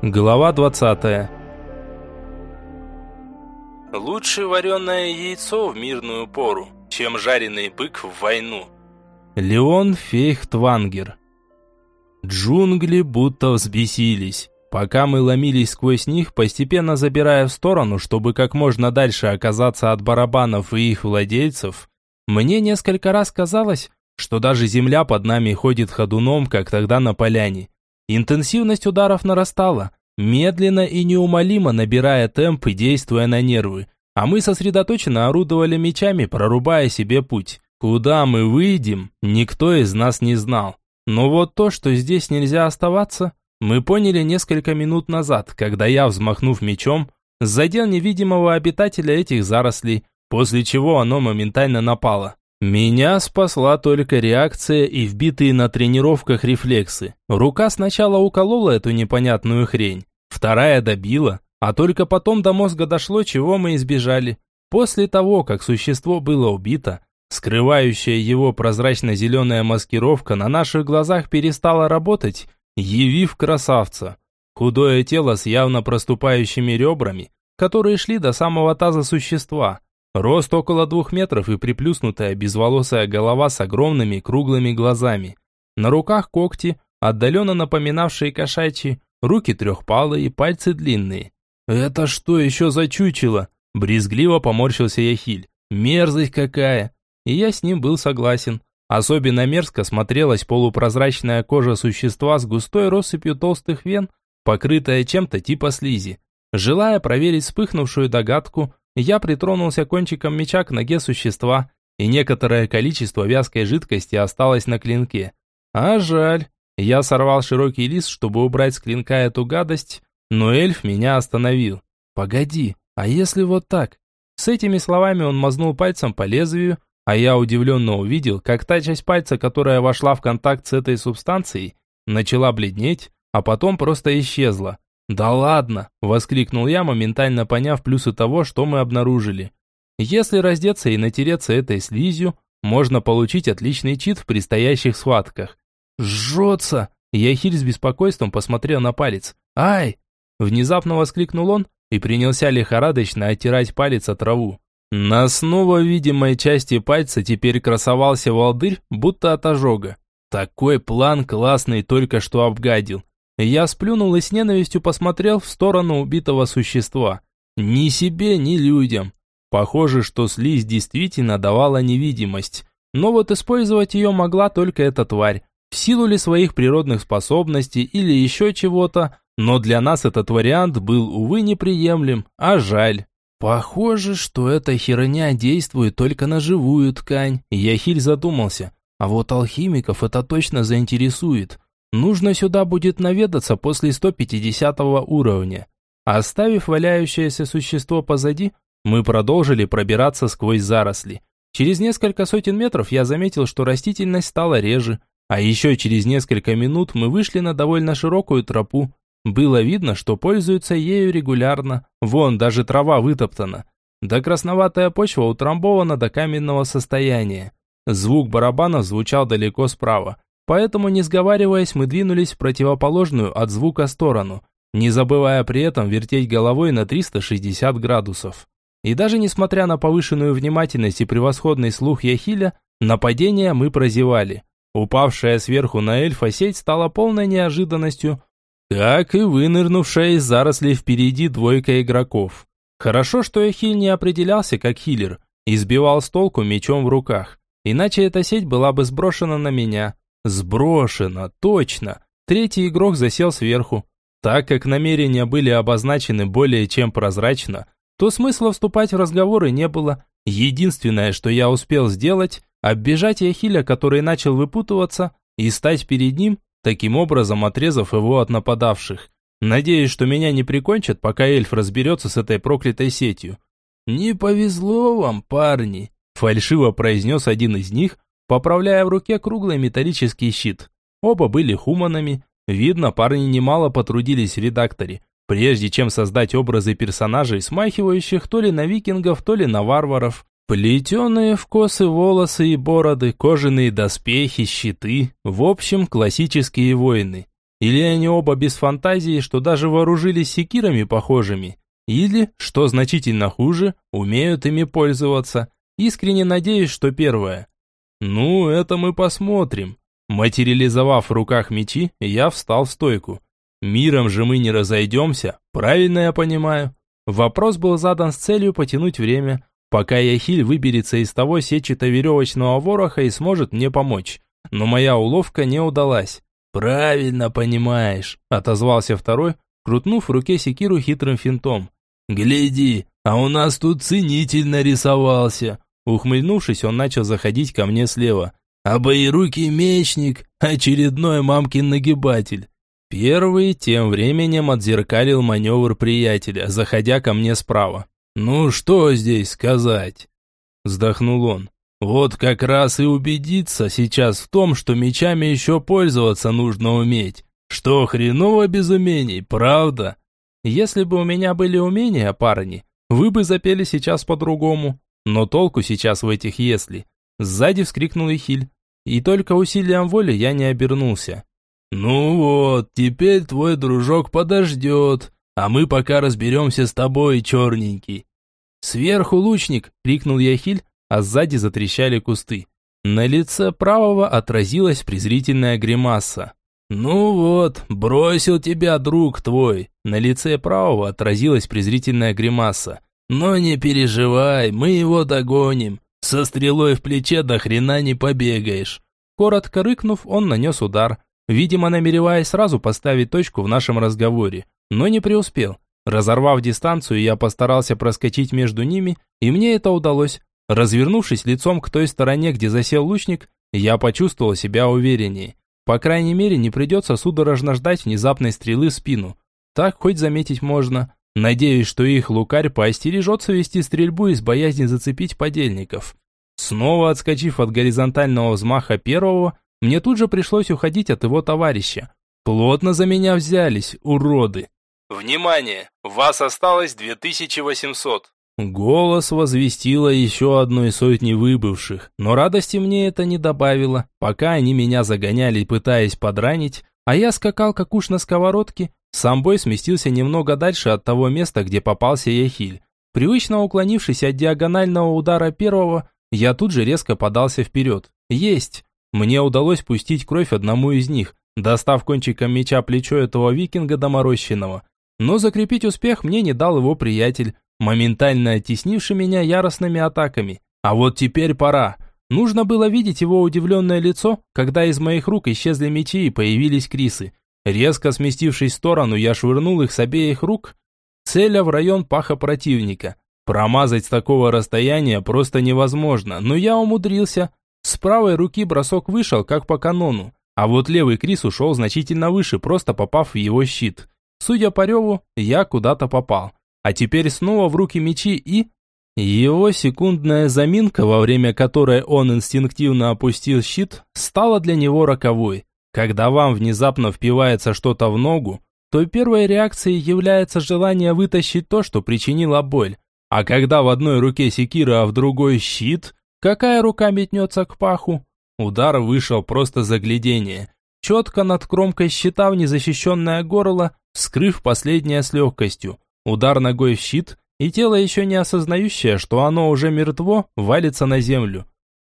Глава 20 Лучше вареное яйцо в мирную пору, чем жареный бык в войну. Леон Фейхтвангер Джунгли будто взбесились. Пока мы ломились сквозь них, постепенно забирая в сторону, чтобы как можно дальше оказаться от барабанов и их владельцев, мне несколько раз казалось, что даже земля под нами ходит ходуном, как тогда на поляне. Интенсивность ударов нарастала, медленно и неумолимо набирая темп и действуя на нервы, а мы сосредоточенно орудовали мечами, прорубая себе путь. Куда мы выйдем, никто из нас не знал. Но вот то, что здесь нельзя оставаться, мы поняли несколько минут назад, когда я, взмахнув мечом, задел невидимого обитателя этих зарослей, после чего оно моментально напало. Меня спасла только реакция и вбитые на тренировках рефлексы. Рука сначала уколола эту непонятную хрень, вторая добила, а только потом до мозга дошло, чего мы избежали. После того, как существо было убито, скрывающая его прозрачно-зеленая маскировка на наших глазах перестала работать, явив красавца. Худое тело с явно проступающими ребрами, которые шли до самого таза существа – Рост около двух метров и приплюснутая безволосая голова с огромными круглыми глазами. На руках когти, отдаленно напоминавшие кошачьи, руки трехпалые, пальцы длинные. «Это что еще за чучело?» Брезгливо поморщился Яхиль. «Мерзость какая!» И я с ним был согласен. Особенно мерзко смотрелась полупрозрачная кожа существа с густой россыпью толстых вен, покрытая чем-то типа слизи. Желая проверить вспыхнувшую догадку, я притронулся кончиком меча к ноге существа, и некоторое количество вязкой жидкости осталось на клинке. А жаль. Я сорвал широкий лист, чтобы убрать с клинка эту гадость, но эльф меня остановил. «Погоди, а если вот так?» С этими словами он мазнул пальцем по лезвию, а я удивленно увидел, как та часть пальца, которая вошла в контакт с этой субстанцией, начала бледнеть, а потом просто исчезла. «Да ладно!» – воскликнул я, моментально поняв плюсы того, что мы обнаружили. Если раздеться и натереться этой слизью, можно получить отличный чит в предстоящих схватках. «Жжется!» Яхиль с беспокойством посмотрел на палец. «Ай!» Внезапно воскликнул он и принялся лихорадочно оттирать палец от траву. На снова видимой части пальца теперь красовался волдырь, будто от ожога. Такой план классный только что обгадил. Я сплюнул и с ненавистью посмотрел в сторону убитого существа. Ни себе, ни людям. Похоже, что слизь действительно давала невидимость. Но вот использовать ее могла только эта тварь. В силу ли своих природных способностей или еще чего-то, но для нас этот вариант был, увы, неприемлем, а жаль. Похоже, что эта херня действует только на живую ткань. Яхиль задумался. А вот алхимиков это точно заинтересует. Нужно сюда будет наведаться после 150 уровня. Оставив валяющееся существо позади, мы продолжили пробираться сквозь заросли. Через несколько сотен метров я заметил, что растительность стала реже, а еще через несколько минут мы вышли на довольно широкую тропу. Было видно, что пользуются ею регулярно. Вон, даже трава вытоптана. Да красноватая почва утрамбована до каменного состояния. Звук барабанов звучал далеко справа. Поэтому, не сговариваясь, мы двинулись в противоположную от звука сторону, не забывая при этом вертеть головой на 360 градусов. И даже несмотря на повышенную внимательность и превосходный слух Яхиля, нападение мы прозевали. Упавшая сверху на эльфа сеть стала полной неожиданностью, как и вынырнувшая из зарослей впереди двойка игроков. Хорошо, что Яхиль не определялся как хилер и сбивал с толку мечом в руках, иначе эта сеть была бы сброшена на меня. Сброшено, точно. Третий игрок засел сверху. Так как намерения были обозначены более чем прозрачно, то смысла вступать в разговоры не было. Единственное, что я успел сделать, оббежать Яхиля, который начал выпутываться, и стать перед ним, таким образом отрезав его от нападавших. Надеюсь, что меня не прикончат, пока эльф разберется с этой проклятой сетью. «Не повезло вам, парни», – фальшиво произнес один из них, поправляя в руке круглый металлический щит. Оба были хуманами. Видно, парни немало потрудились в редакторе, прежде чем создать образы персонажей, смахивающих то ли на викингов, то ли на варваров. Плетеные в косы волосы и бороды, кожаные доспехи, щиты. В общем, классические воины. Или они оба без фантазии, что даже вооружились секирами похожими? Или, что значительно хуже, умеют ими пользоваться? Искренне надеюсь, что первое. Ну, это мы посмотрим. Материализовав в руках мечи, я встал в стойку. Миром же мы не разойдемся, правильно я понимаю? Вопрос был задан с целью потянуть время, пока Яхиль выберется из того сетчато-веревочного вороха и сможет мне помочь. Но моя уловка не удалась. «Правильно понимаешь», — отозвался второй, крутнув в руке секиру хитрым финтом. «Гляди, а у нас тут ценитель нарисовался!» Ухмыльнувшись, он начал заходить ко мне слева. «А боерукий мечник, очередной мамкин нагибатель. Первый тем временем отзеркалил маневр приятеля, заходя ко мне справа. «Ну что здесь сказать?» Вздохнул он. «Вот как раз и убедиться сейчас в том, что мечами еще пользоваться нужно уметь. Что хреново без умений, правда?» «Если бы у меня были умения, парни, вы бы запели сейчас по-другому. Но толку сейчас в этих «если». Сзади вскрикнул Ихиль. И только усилием воли я не обернулся. «Ну вот, теперь твой дружок подождет, а мы пока разберемся с тобой, черненький». «Сверху лучник!» — крикнул Яхиль, а сзади затрещали кусты. На лице правого отразилась презрительная гримаса. «Ну вот, бросил тебя друг твой!» На лице правого отразилась презрительная гримаса. «Но не переживай, мы его догоним. Со стрелой в плече до хрена не побегаешь». Коротко рыкнув, он нанес удар видимо намереваясь сразу поставить точку в нашем разговоре, но не преуспел. Разорвав дистанцию, я постарался проскочить между ними, и мне это удалось. Развернувшись лицом к той стороне, где засел лучник, я почувствовал себя увереннее. По крайней мере, не придется судорожно ждать внезапной стрелы в спину. Так хоть заметить можно. Надеюсь, что их лукарь поостережется вести стрельбу из боязни зацепить подельников. Снова отскочив от горизонтального взмаха первого, мне тут же пришлось уходить от его товарища. Плотно за меня взялись, уроды. Внимание! Вас осталось 2800. Голос возвестило еще одной сотни выбывших, но радости мне это не добавило. Пока они меня загоняли, пытаясь подранить, а я скакал как уж на сковородке, сам бой сместился немного дальше от того места, где попался Яхиль. Привычно уклонившись от диагонального удара первого, я тут же резко подался вперед. Есть! Мне удалось пустить кровь одному из них, достав кончиком меча плечо этого викинга доморощенного. Но закрепить успех мне не дал его приятель, моментально оттеснивший меня яростными атаками. А вот теперь пора. Нужно было видеть его удивленное лицо, когда из моих рук исчезли мечи и появились крисы. Резко сместившись в сторону, я швырнул их с обеих рук, целя в район паха противника. Промазать с такого расстояния просто невозможно, но я умудрился, с правой руки бросок вышел, как по канону, а вот левый Крис ушел значительно выше, просто попав в его щит. Судя по реву, я куда-то попал. А теперь снова в руки мечи и... Его секундная заминка, во время которой он инстинктивно опустил щит, стала для него роковой. Когда вам внезапно впивается что-то в ногу, то первой реакцией является желание вытащить то, что причинило боль. А когда в одной руке секира, а в другой щит, Какая рука метнется к паху? Удар вышел просто заглядение. Четко над кромкой щита в незащищенное горло, скрыв последнее с легкостью. Удар ногой в щит, и тело еще не осознающее, что оно уже мертво, валится на землю.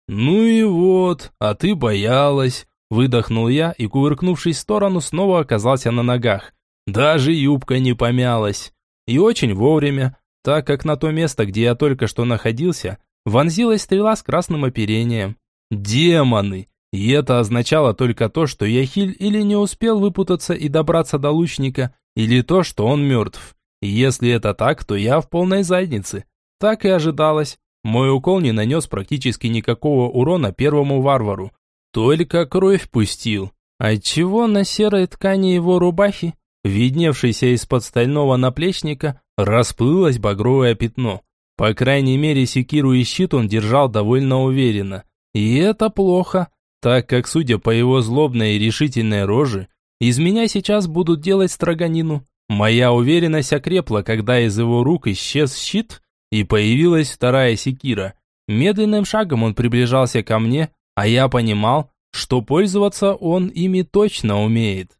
«Ну и вот, а ты боялась!» Выдохнул я и, кувыркнувшись в сторону, снова оказался на ногах. Даже юбка не помялась. И очень вовремя, так как на то место, где я только что находился, вонзилась стрела с красным оперением. Демоны! И это означало только то, что Яхиль или не успел выпутаться и добраться до лучника, или то, что он мертв. И если это так, то я в полной заднице. Так и ожидалось. Мой укол не нанес практически никакого урона первому варвару. Только кровь пустил. Отчего на серой ткани его рубахи, видневшейся из-под стального наплечника, расплылось багровое пятно. По крайней мере, секиру и щит он держал довольно уверенно. И это плохо, так как, судя по его злобной и решительной роже, из меня сейчас будут делать строганину. Моя уверенность окрепла, когда из его рук исчез щит, и появилась вторая секира. Медленным шагом он приближался ко мне, а я понимал, что пользоваться он ими точно умеет.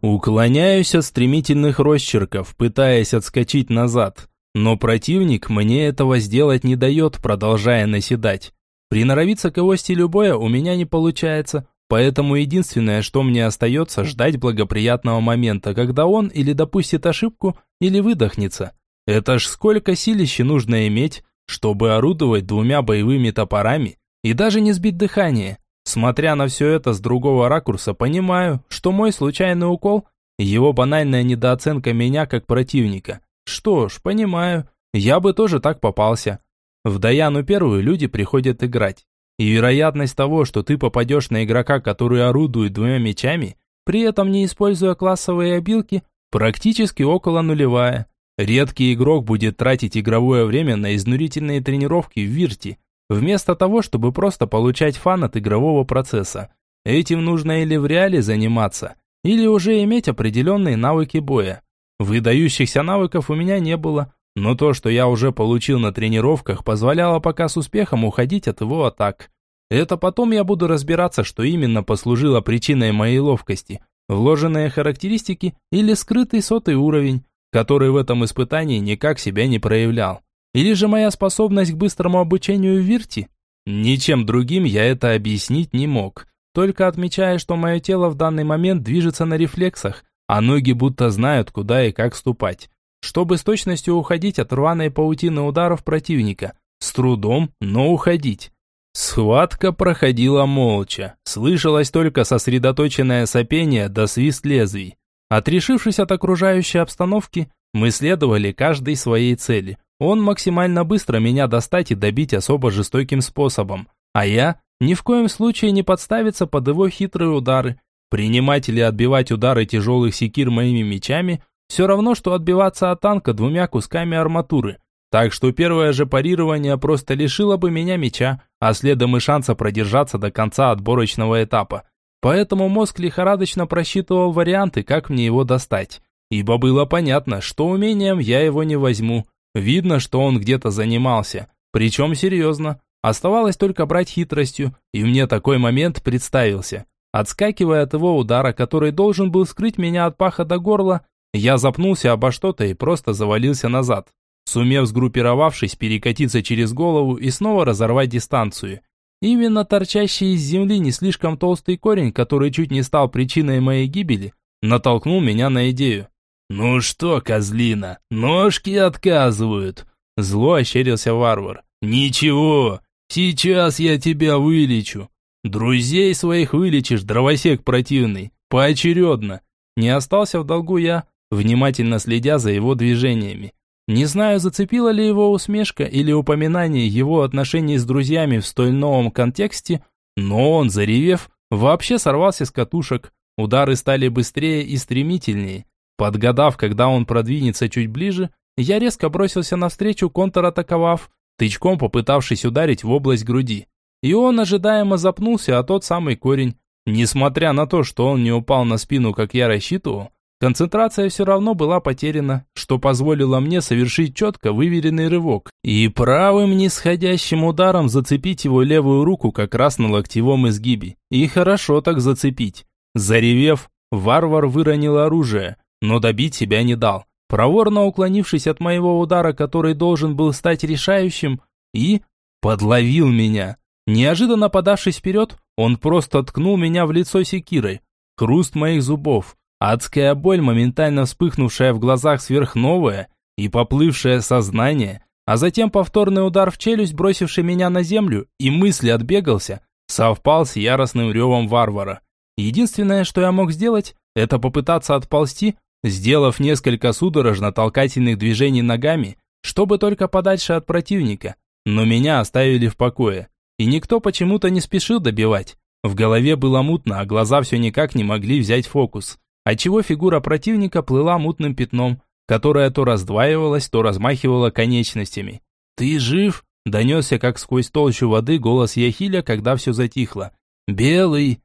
Уклоняюсь от стремительных росчерков, пытаясь отскочить назад. Но противник мне этого сделать не дает, продолжая наседать. Приноровиться к его стилю боя у меня не получается, поэтому единственное, что мне остается, ждать благоприятного момента, когда он или допустит ошибку, или выдохнется. Это ж сколько силища нужно иметь, чтобы орудовать двумя боевыми топорами и даже не сбить дыхание. Смотря на все это с другого ракурса, понимаю, что мой случайный укол – его банальная недооценка меня как противника. Что ж, понимаю, я бы тоже так попался. В Даяну первую люди приходят играть. И вероятность того, что ты попадешь на игрока, который орудует двумя мечами, при этом не используя классовые обилки, практически около нулевая. Редкий игрок будет тратить игровое время на изнурительные тренировки в Вирте, вместо того, чтобы просто получать фан от игрового процесса. Этим нужно или в реале заниматься, или уже иметь определенные навыки боя. Выдающихся навыков у меня не было, но то, что я уже получил на тренировках, позволяло пока с успехом уходить от его атак. Это потом я буду разбираться, что именно послужило причиной моей ловкости. Вложенные характеристики или скрытый сотый уровень, который в этом испытании никак себя не проявлял. Или же моя способность к быстрому обучению в Вирте? Ничем другим я это объяснить не мог, только отмечая, что мое тело в данный момент движется на рефлексах, а ноги будто знают, куда и как ступать, чтобы с точностью уходить от рваной паутины ударов противника. С трудом, но уходить. Схватка проходила молча. Слышалось только сосредоточенное сопение до свист лезвий. Отрешившись от окружающей обстановки, мы следовали каждой своей цели. Он максимально быстро меня достать и добить особо жестоким способом, а я ни в коем случае не подставиться под его хитрые удары. Принимать или отбивать удары тяжелых секир моими мечами все равно, что отбиваться от танка двумя кусками арматуры. Так что первое же парирование просто лишило бы меня меча, а следом и шанса продержаться до конца отборочного этапа. Поэтому мозг лихорадочно просчитывал варианты, как мне его достать. Ибо было понятно, что умением я его не возьму. Видно, что он где-то занимался. Причем серьезно. Оставалось только брать хитростью, и мне такой момент представился. Отскакивая от его удара, который должен был скрыть меня от паха до горла, я запнулся обо что-то и просто завалился назад, сумев сгруппировавшись перекатиться через голову и снова разорвать дистанцию. Именно торчащий из земли не слишком толстый корень, который чуть не стал причиной моей гибели, натолкнул меня на идею. «Ну что, козлина, ножки отказывают!» Зло ощерился варвар. «Ничего, сейчас я тебя вылечу. Друзей своих вылечишь, дровосек противный, поочередно». Не остался в долгу я, внимательно следя за его движениями. Не знаю, зацепила ли его усмешка или упоминание его отношений с друзьями в столь новом контексте, но он, заревев, вообще сорвался с катушек. Удары стали быстрее и стремительнее. Подгадав, когда он продвинется чуть ближе, я резко бросился навстречу, контратаковав, тычком попытавшись ударить в область груди. И он ожидаемо запнулся о тот самый корень. Несмотря на то, что он не упал на спину, как я рассчитывал, Концентрация все равно была потеряна, что позволило мне совершить четко выверенный рывок и правым нисходящим ударом зацепить его левую руку как раз на локтевом изгибе. И хорошо так зацепить. Заревев, варвар выронил оружие, но добить себя не дал. Проворно уклонившись от моего удара, который должен был стать решающим, и подловил меня. Неожиданно подавшись вперед, он просто ткнул меня в лицо секирой. Хруст моих зубов, Адская боль, моментально вспыхнувшая в глазах сверхновая и поплывшее сознание, а затем повторный удар в челюсть, бросивший меня на землю, и мысли отбегался, совпал с яростным ревом варвара. Единственное, что я мог сделать, это попытаться отползти, сделав несколько судорожно-толкательных движений ногами, чтобы только подальше от противника. Но меня оставили в покое, и никто почему-то не спешил добивать. В голове было мутно, а глаза все никак не могли взять фокус отчего фигура противника плыла мутным пятном, которое то раздваивалось, то размахивало конечностями. «Ты жив?» – донесся как сквозь толщу воды голос Яхиля, когда все затихло. «Белый!»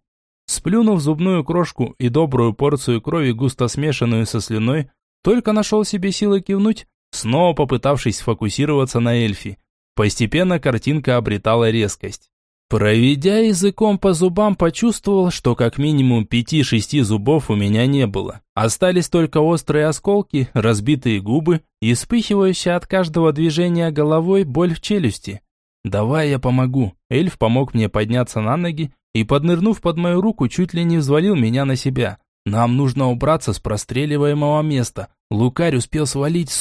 Сплюнув зубную крошку и добрую порцию крови, густо смешанную со слюной, только нашел себе силы кивнуть, снова попытавшись сфокусироваться на эльфе. Постепенно картинка обретала резкость. Проведя языком по зубам, почувствовал, что как минимум пяти-шести зубов у меня не было. Остались только острые осколки, разбитые губы и вспыхивающая от каждого движения головой боль в челюсти. «Давай я помогу». Эльф помог мне подняться на ноги и, поднырнув под мою руку, чуть ли не взвалил меня на себя. «Нам нужно убраться с простреливаемого места. Лукарь успел свалить, с...»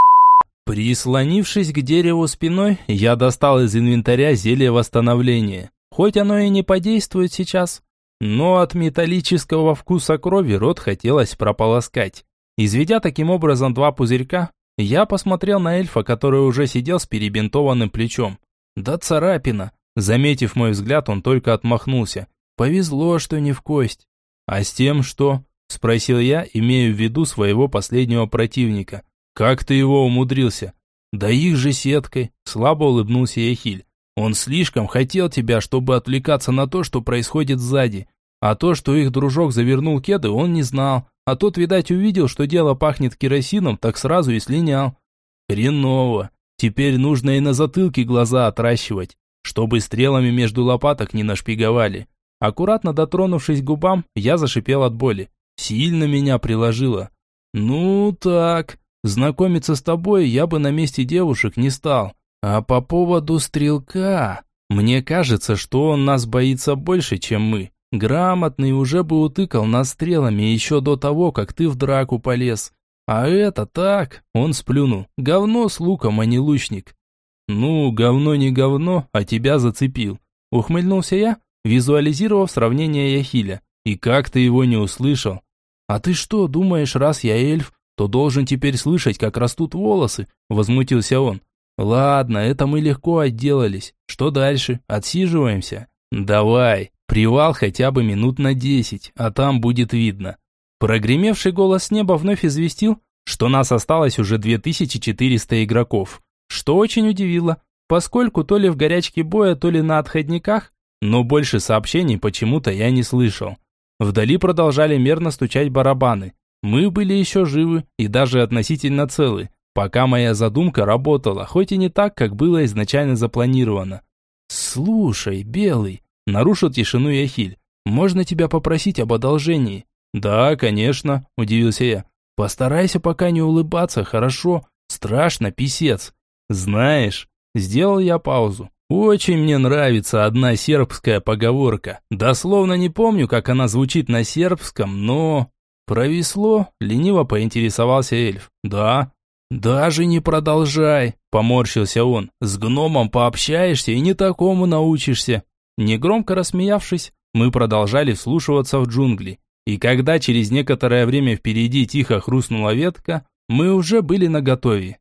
Прислонившись к дереву спиной, я достал из инвентаря зелье восстановления. Хоть оно и не подействует сейчас, но от металлического вкуса крови рот хотелось прополоскать. Изведя таким образом два пузырька, я посмотрел на эльфа, который уже сидел с перебинтованным плечом. Да царапина. Заметив мой взгляд, он только отмахнулся. Повезло, что не в кость. А с тем что? Спросил я, имея в виду своего последнего противника. Как ты его умудрился? Да их же сеткой, слабо улыбнулся Яхиль. Он слишком хотел тебя, чтобы отвлекаться на то, что происходит сзади. А то, что их дружок завернул кеды, он не знал. А тот, видать, увидел, что дело пахнет керосином, так сразу и слинял. Хреново. Теперь нужно и на затылке глаза отращивать, чтобы стрелами между лопаток не нашпиговали. Аккуратно дотронувшись губам, я зашипел от боли. Сильно меня приложило. Ну так, знакомиться с тобой я бы на месте девушек не стал. А по поводу стрелка, мне кажется, что он нас боится больше, чем мы. Грамотный уже бы утыкал нас стрелами еще до того, как ты в драку полез. А это так, он сплюнул. Говно с луком, а не лучник. Ну, говно не говно, а тебя зацепил. Ухмыльнулся я, визуализировав сравнение Яхиля. И как ты его не услышал? А ты что, думаешь, раз я эльф, то должен теперь слышать, как растут волосы? Возмутился он. Ладно, это мы легко отделались. Что дальше? Отсиживаемся? Давай, привал хотя бы минут на десять, а там будет видно. Прогремевший голос с неба вновь известил, что нас осталось уже 2400 игроков. Что очень удивило, поскольку то ли в горячке боя, то ли на отходниках, но больше сообщений почему-то я не слышал. Вдали продолжали мерно стучать барабаны. Мы были еще живы и даже относительно целы, Пока моя задумка работала, хоть и не так, как было изначально запланировано. «Слушай, Белый», – нарушил тишину Яхиль, – «можно тебя попросить об одолжении?» «Да, конечно», – удивился я. «Постарайся пока не улыбаться, хорошо? Страшно, писец». «Знаешь», – сделал я паузу. «Очень мне нравится одна сербская поговорка. Дословно не помню, как она звучит на сербском, но...» «Провесло?» – лениво поинтересовался эльф. «Да», «Даже не продолжай», – поморщился он. «С гномом пообщаешься и не такому научишься». Негромко рассмеявшись, мы продолжали вслушиваться в джунгли. И когда через некоторое время впереди тихо хрустнула ветка, мы уже были наготове.